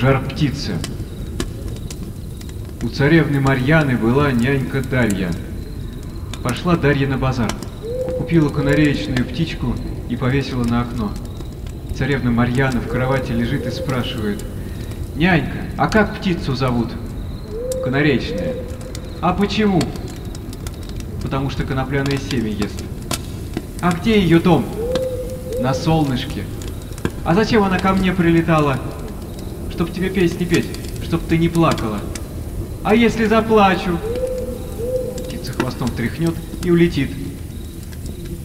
Жар птица. У царевны Марьяны была нянька Дарья. Пошла Дарья на базар, купила канареечную птичку и повесила на окно. Царевна Марьяна в кровати лежит и спрашивает. «Нянька, а как птицу зовут?» «Канареечная». «А почему?» «Потому что конопляное семя ест». «А где ее дом?» «На солнышке». «А зачем она ко мне прилетала?» «Чтоб тебе песни петь, чтоб ты не плакала». «А если заплачу?» Птица хвостом тряхнет и улетит.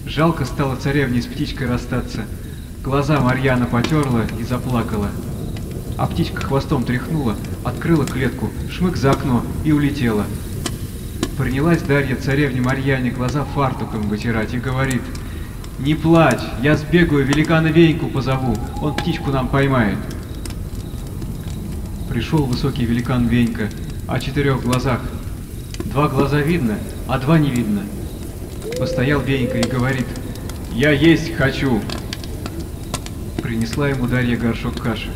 Жалко стало царевне с птичкой расстаться. Глаза Марьяна потерла и заплакала. А птичка хвостом тряхнула, открыла клетку, шмык за окно и улетела. Принялась Дарья царевне Марьяне глаза фартуком вытирать и говорит, «Не плачь, я сбегаю, великана Веньку позову, он птичку нам поймает». Пришел высокий великан Венька, о четырех глазах. Два глаза видно, а два не видно. Постоял Венька и говорит, «Я есть хочу!» Принесла ему Дарья горшок каши.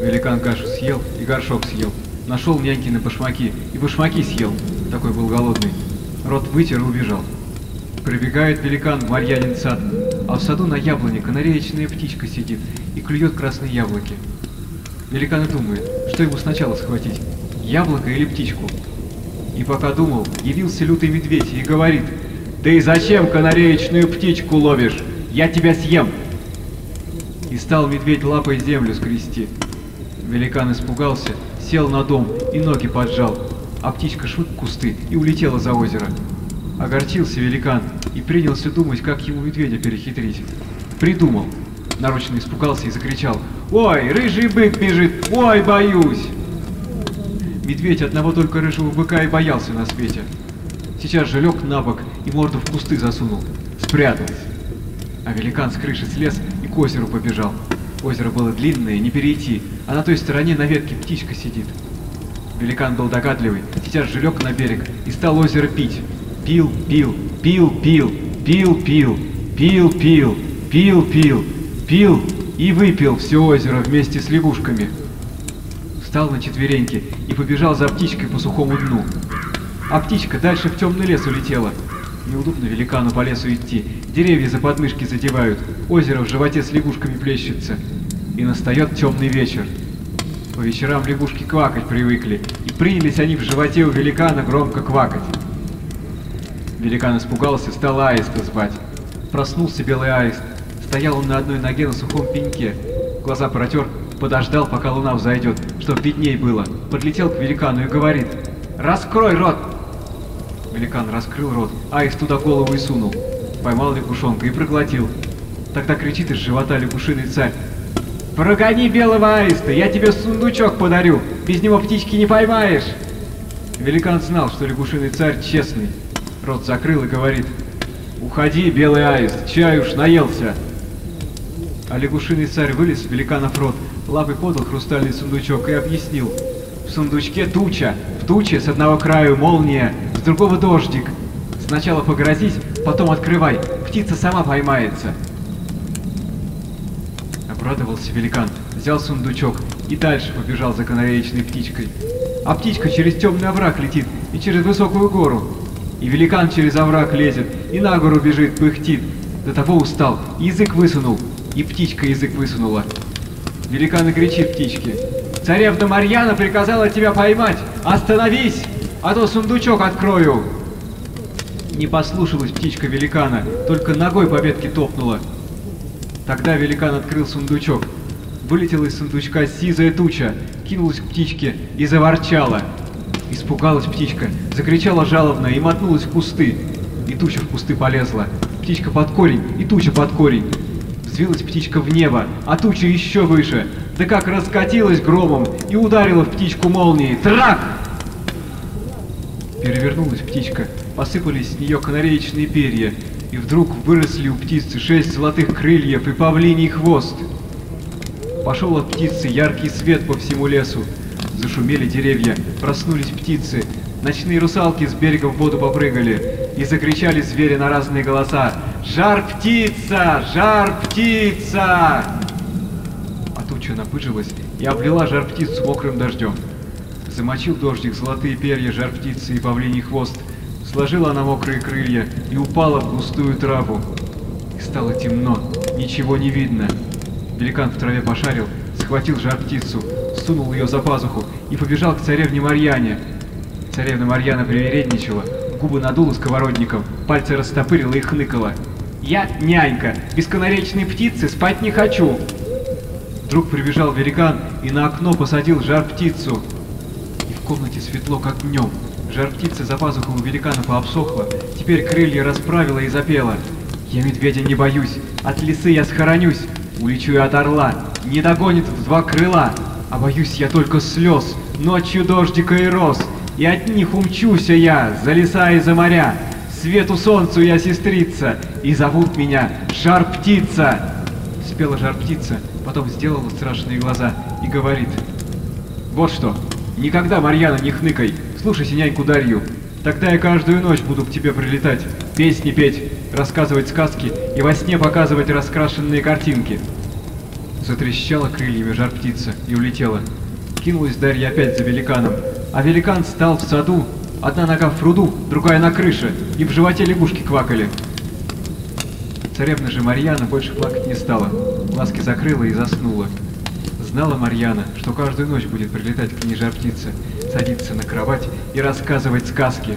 Великан кашу съел и горшок съел. Нашел нянькины башмаки и башмаки съел. Такой был голодный. Рот вытер и убежал. Прибегает великан в Марьянин сад, а в саду на яблоне канареечная птичка сидит и клюет красные яблоки. Великан и думает, что ему сначала схватить, яблоко или птичку. И пока думал, явился лютый медведь и говорит, «Ты зачем канареечную птичку ловишь? Я тебя съем!» И стал медведь лапой землю скрести. Великан испугался, сел на дом и ноги поджал, а птичка швык кусты и улетела за озеро. Огорчился великан и принялся думать, как ему медведя перехитрить. Придумал. Нарочно испугался и закричал. «Ой, рыжий бык бежит! Ой, боюсь!» Медведь одного только рыжего быка и боялся на свете. Сейчас же лег на бок и морду в кусты засунул. Спрятался. А великан с крыши слез и к озеру побежал. Озеро было длинное, не перейти, а на той стороне на ветке птичка сидит. Великан был догадливый, сейчас же лег на берег и стал озеро пить. Пил, пил, пил, пил, пил, пил, пил, пил, пил, пил, пил и выпил все озеро вместе с лягушками. Встал на четвереньки и побежал за птичкой по сухому дну. А птичка дальше в темный лес улетела. Неудобно великану по лесу идти, деревья за подмышки задевают, озеро в животе с лягушками плещется. И настает темный вечер. По вечерам лягушки квакать привыкли, и принялись они в животе у великана громко квакать. Великан испугался, стал аиста звать. Проснулся белый аист. Стоял он на одной ноге на сухом пеньке. Глаза протер, подождал, пока луна взойдет, чтоб видней было. Подлетел к великану и говорит, «Раскрой рот!» Великан раскрыл рот, аист туда голову и сунул. Поймал лягушонка и проглотил. Тогда кричит из живота лягушиный царь. «Прогони белого аиста, я тебе сундучок подарю, без него птички не поймаешь!» Великан знал, что лягушиный царь честный. Рот закрыл и говорит, «Уходи, белый аист, чай уж наелся!» А лягушиный царь вылез в великанов рот, лапой подал хрустальный сундучок и объяснил. В сундучке туча, в туче с одного краю молния, с другого дождик. Сначала погрозись, потом открывай, птица сама поймается. Обрадовался великан, взял сундучок и дальше побежал за канареечной птичкой. А птичка через темный овраг летит и через высокую гору. И великан через овраг лезет, и на гору бежит, пыхтит. До того устал, язык высунул, и птичка язык высунула. Великан кричит птичке. «Царевна Марьяна приказала тебя поймать! Остановись, а то сундучок открою!» Не послушалась птичка великана, только ногой по ветке топнула. Тогда великан открыл сундучок. Вылетела из сундучка сизая туча, кинулась к птичке и заворчала. Испугалась птичка, закричала жалобно и мотнулась в кусты. И туча в кусты полезла. Птичка под корень, и туча под корень. Взвилась птичка в небо, а туча еще выше. Да как раскатилась громом и ударила в птичку молнией. Трах! Перевернулась птичка, посыпались с нее канареечные перья, и вдруг выросли у птицы шесть золотых крыльев и павлиний хвост. Пошел от птицы яркий свет по всему лесу. Зашумели деревья, проснулись птицы, ночные русалки с берега в воду попрыгали и закричали звери на разные голоса «Жар птица! Жар птица!» А туча напыжилась и облила жар-птицу мокрым дождем. Замочил дождик золотые перья жар-птицы и павлиний хвост, сложила она мокрые крылья и упала в густую траву. И стало темно, ничего не видно. Великан в траве пошарил, схватил жар-птицу, сунул ее за пазуху и побежал к царевне Марьяне. Царевна Марьяна привередничала, губы надула сковородником, пальцы растопырила и хныкала. «Я нянька, без канаречной птицы спать не хочу!» Вдруг прибежал великан и на окно посадил жар-птицу. И в комнате светло, как днем. Жар-птица за пазуху у великана пообсохла, теперь крылья расправила и запела. «Я медведя не боюсь, от лисы я схоронюсь, улечу я от орла, не догонит в два крыла, а боюсь я только слез, ночью дождика и роз, и от них умчуся я, за леса и за моря. Свету солнцу я сестрица, и зовут меня Жар-птица. Спела Жар-птица, потом сделала страшные глаза и говорит. Вот что, никогда, Марьяна, не хныкай, слушайся няньку Дарью. Тогда я каждую ночь буду к тебе прилетать, песни петь, рассказывать сказки и во сне показывать раскрашенные картинки. Затрещала крыльями жар-птица и улетела. Кинулась Дарья опять за великаном, а великан стал в саду, одна нога в пруду, другая на крыше, и в животе лягушки квакали. Царевна же Марьяна больше плакать не стала, глазки закрыла и заснула. Знала Марьяна, что каждую ночь будет прилетать к ней жар-птица, садиться на кровать и рассказывать сказки,